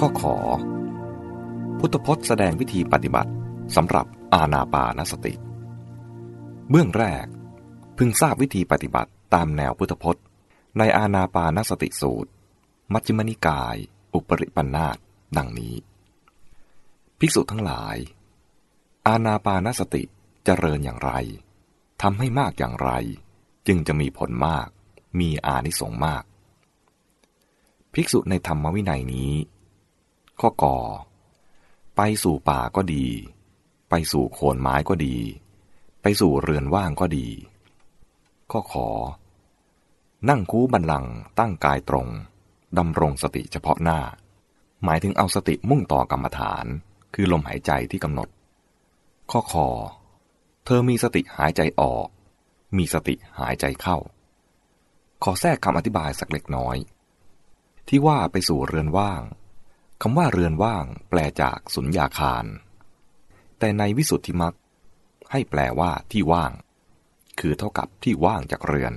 ข้อขอ พุทธพจน์แสดงวิธีปฏิบัติสำหรับอาณาปานสติ เบื้องแรก พึงทราบวิธีปฏิบัติตามแนวพุทธพจน์ ในอาณาปานสติสูตร มัชฌิมนิกาย อุปริปันธาตดังนี้ ภิกษุทั้งหลาย อาณาปานสติเจริญอย่างไรทำให้มากอย่างไร จึงจะมีผลมาก มีอานิสงส์มาก ภิกษุในธรรมวินัยนี้ ข้อก่อ ไปสู่ป่าก็ดี ไปสู่โคนไม้ก็ดี ไปสู่เรือนว่างก็ดี ข้อขอ นั่งคูบันลังตั้งกายตรงดำรงสติเฉพาะหน้า หมายถึงเอาสติมุ่งต่อกรรมฐาน คือลมหายใจที่กำหนด ข้อคอ เธอมีสติหายใจออก มีสติหายใจเข้า ขอแทรกคำอธิบายสักเล็กน้อย ที่ว่าไปสู่เรือนว่าง คำว่าเรือนว่าง แปลจากสุญญาคาร แต่ในวิสุทธิมักให้แปลว่าที่ว่าง คือเท่ากับที่ว่างจากเรือน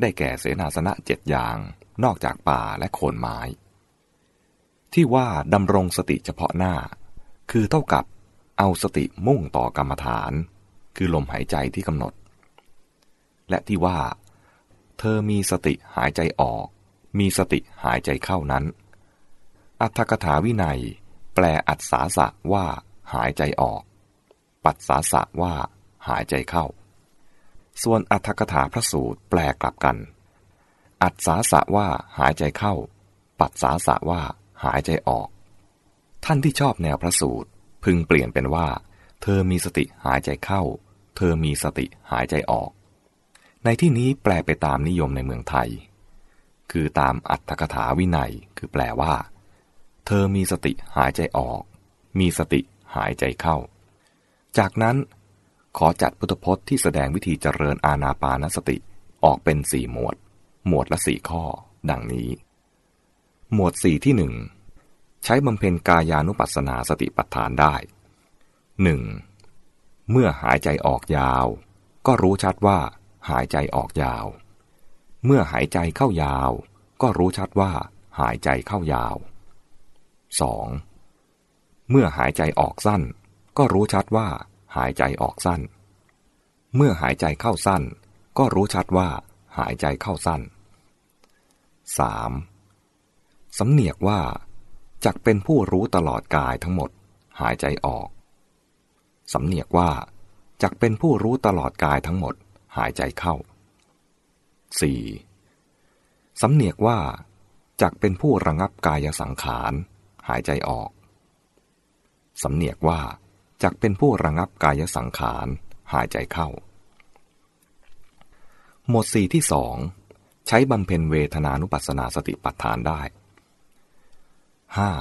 ได้แก่เสนาสนะเจ็ดอย่าง นอกจากป่าและโคนไม้ ที่ว่าดำรงสติเฉพาะหน้า คือเท่ากับเอาสติมุ่งต่อกรรมฐาน คือลมหายใจที่กำหนด และที่ว่า เธอมีสติหายใจออก มีสติหายใจเข้านั้น อัตถกถาวินัย แปลอัศสาสะว่า หายใจออก ปัสสาสะว่า หายใจเข้า ส่วนอัตถกถาพระสูตรแปลกลับกัน อัศสาสะว่าหายใจเข้า ปัสสาสะว่า หายใจออก ท่านที่ชอบแนวพระสูตร พึงเปลี่ยนเป็นว่า เธอมีสติหายใจเข้า เธอมีสติหายใจออก ในที่นี้แปลไปตามนิยมในเมืองไทย คือตามอัตถกถาวินัยคือแปลว่า อมีสติหายใจออก มีสติหายใจเข้า จากนั้นขอจัดพุทธพจน์ที่แสดงวิธีเจริญอาณาปานสติออกเป็นสี่หมวด หมวดละสี่ข้อ ดังนี้ หมวดสี่ที่หนึ่งใช้บำเพ็ญกายานุปัสสนาสติปัฏฐานได้หนึ่งเมื่อหายใจออกยาว ก็รู้ชัดว่า หายใจออกยาว เมื่อหายใจเข้ายาว ก็รู้ชัดว่า หายใจเข้ายาว 2. เมื่อหายใจออกสั้น ก็รู้ชัดว่า หายใจออกสั้น เมื่อหายใจเข้าสั้น ก็รู้ชัดว่า หายใจเข้าสั้น 3. สำเนียกว่าจักเป็นผู้รู้ตลอดกายทั้งหมด หายใจออก สำเนียกว่าจักเป็นผู้รู้ตลอดกายทั้งหมด หายใจเข้า 4. สำเนียกว่าจักเป็นผู้ระงับกายสังขาร หายใจออก สำเนียกว่าจักเป็นผู้ระงับกายสังขารหายใจเข้า หมวดสี่ที่สองใช้บำเพ็ญเวทนานุปัสสนาสติปัฏฐานได้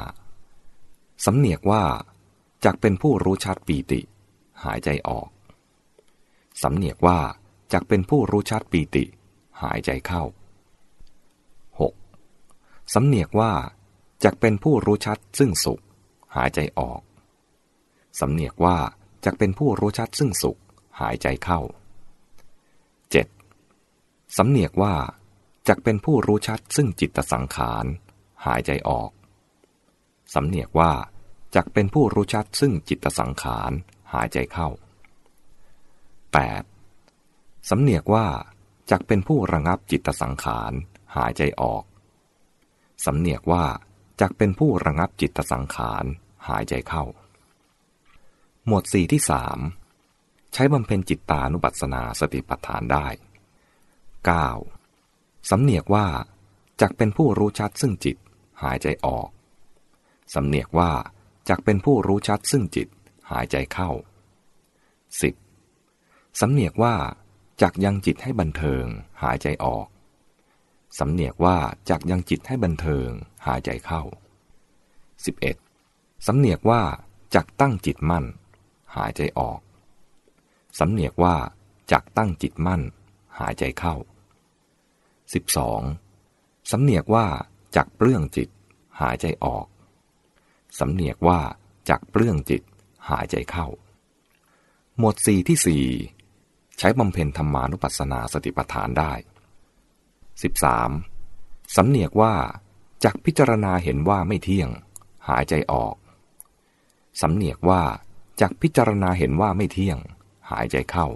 5. สำเนียกว่าจักเป็นผู้รู้ชัดปีติ หายใจออก สำเนียกว่าจักเป็นผู้รู้ชัดปีติ หายใจเข้า 6. สำเนียกว่า จักเป็นผู้รู้ชัดซึ่งสุข หายใจออก สำเนียกว่าจักเป็นผู้รู้ชัดซึ่งสุข หายใจเข้า 7. สำเนียกว่าจักเป็นผู้รู้ชัดซึ่งจิตสังขาร หายใจออก สำเนียกว่าจักเป็นผู้รู้ชัดซึ่งจิตสังขารหายใจเข้า 8. สำเนียกว่าจักเป็นผู้ระงับจิตสังขาร หายใจออก สำเนียกว่า จักเป็นผู้ระงับจิตสังขารหายใจเข้า หมวดสี่ที่สามใช้บำเพ็ญจิตตานุปัสสนาสติปัฏฐานได้ 9. สำเนียกว่าจักเป็นผู้รู้ชัดซึ่งจิตหายใจออก สำเนียกว่าจักเป็นผู้รู้ชัดซึ่งจิตหายใจเข้า 10. สำเนียกว่าจักยังจิตให้บันเทิงหายใจออก สำเนียกว่าจักยังจิตให้บันเทิงหายใจเข้า 11. สำเนียกว่าจักตั้งจิตมั่น หายใจออก สำเนียกว่าจักตั้งจิตมั่น หายใจเข้า 12. สำเนียกว่าจักเปลื้องจิต หายใจออก สำเนียกว่าจักเปลื้องจิต หายใจเข้า หมวดสี่ที่สี่ใช้บำเพ็ญธรรมานุปัสสนาสติปัฏฐานได้ 13. สำเนียกว่าจักพิจารณาเห็นว่าไม่เที่ยง หายใจออก สำเนียกว่าจากพิจารณาเห็นว่าไม่เที่ยง หายใจเข้า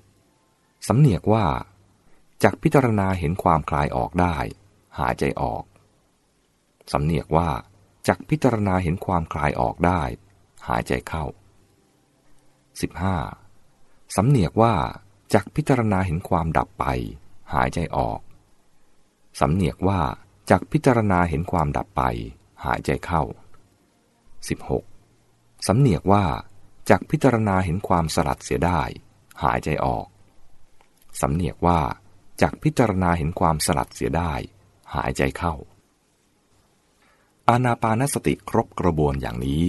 14. สำเนียกว่าจากพิจารณาเห็นความคลายออกได้ หายใจออก สำเนียกว่าจากพิจารณาเห็นความคลายออกได้ หายใจเข้า 15. สำเนียกว่า จากพิจารณาเห็นความดับไป หายใจออก สำเนียกว่าจากพิจารณาเห็นความดับไป หายใจเข้า 16. สำเนียกว่าจากพิจารณาเห็นความสลัดเสียได้ หายใจออก สำเนียกว่าจากพิจารณาเห็นความสลัดเสียได้ หายใจเข้า อานาปานสติครบกระบวนอย่างนี้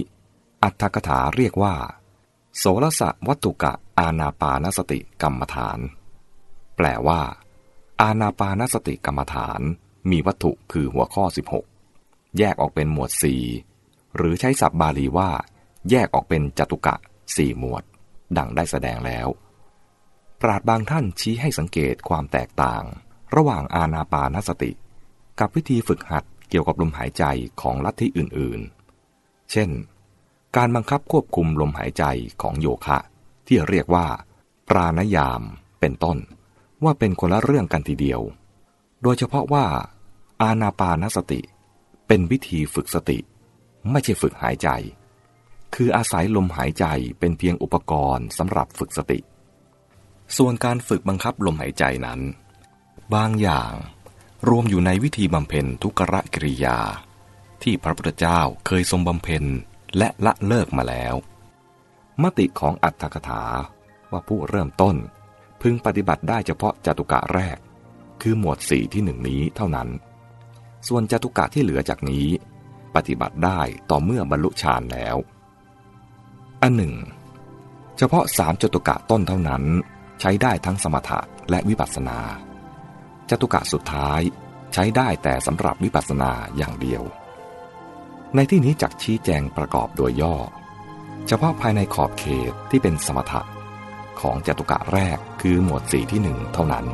อัตถกถาเรียกว่า โสรสะวัตตุกะ อานาปานสติกรรมฐาน แปลว่า อานาปานสติกรรมฐาน มีวัตถุคือหัวข้อ 16 แยกออกเป็นหมวดสี่หรือใช้ศัพท์บาลีว่า แยกออกเป็นจตุกะสี่หมวด ดังได้แสดงแล้ว ปราดบางท่านชี้ให้สังเกตความแตกต่าง ระหว่างอาณาปานสติ กับวิธีฝึกหัดเกี่ยวกับลมหายใจของลัทธิอื่นๆ เช่น การบังคับควบคุมลมหายใจของโยคะ ที่เรียกว่า ปราณยามเป็นต้น ว่าเป็นคนละเรื่องกันทีเดียว โดยเฉพาะว่า อาณาปานสติ เป็นวิธีฝึกสติ ไม่ใช่ฝึกหายใจ คืออาศัยลมหายใจเป็นเพียงอุปกรณ์สำหรับฝึกสติ ส่วนการฝึกบังคับลมหายใจนั้น บางอย่างรวมอยู่ในวิธีบำเพ็ญทุกรกิริยา ที่พระพุทธเจ้าเคยทรงบำเพ็ญและละเลิกมาแล้ว มติของอัตถกถาว่าผู้เริ่มต้น พึงปฏิบัติได้เฉพาะจตุกะแรก คือหมวดสี่ที่หนึ่งนี้เท่านั้น ส่วนจตุกะที่เหลือจากนี้ ปฏิบัติได้ต่อเมื่อบรรลุฌานแล้ว อันหนึ่ง เฉพาะสามจตุกะต้นเท่านั้น ใช้ได้ทั้งสมถะและวิปัสสนาจตุกะสุดท้ายใช้ได้แต่สำหรับวิปัสสนาอย่างเดียว ในที่นี้จักชี้แจงประกอบโดยย่อ เฉพาะภายในขอบเขตที่เป็นสมถะ ของจตุกะแรกคือหมวดสี่ที่หนึ่งเท่านั้น